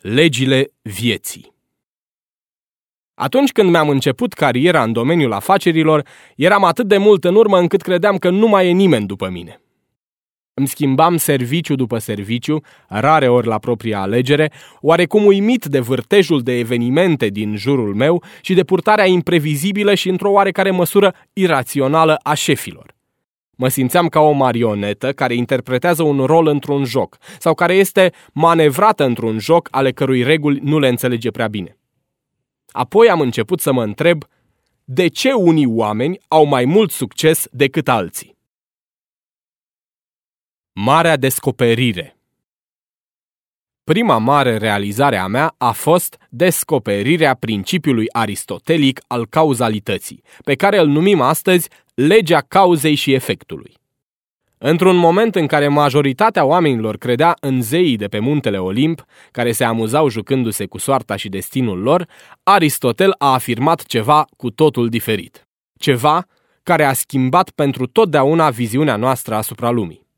Legile vieții Atunci când mi-am început cariera în domeniul afacerilor, eram atât de mult în urmă încât credeam că nu mai e nimeni după mine. Îmi schimbam serviciu după serviciu, rare ori la propria alegere, oarecum uimit de vârtejul de evenimente din jurul meu și de purtarea imprevizibilă și într-o oarecare măsură irațională a șefilor. Mă simțeam ca o marionetă care interpretează un rol într-un joc sau care este manevrată într-un joc ale cărui reguli nu le înțelege prea bine. Apoi am început să mă întreb de ce unii oameni au mai mult succes decât alții. Marea descoperire Prima mare realizare a mea a fost descoperirea principiului aristotelic al cauzalității, pe care îl numim astăzi legea cauzei și efectului. Într-un moment în care majoritatea oamenilor credea în zeii de pe muntele Olimp, care se amuzau jucându-se cu soarta și destinul lor, Aristotel a afirmat ceva cu totul diferit. Ceva care a schimbat pentru totdeauna viziunea noastră asupra lumii.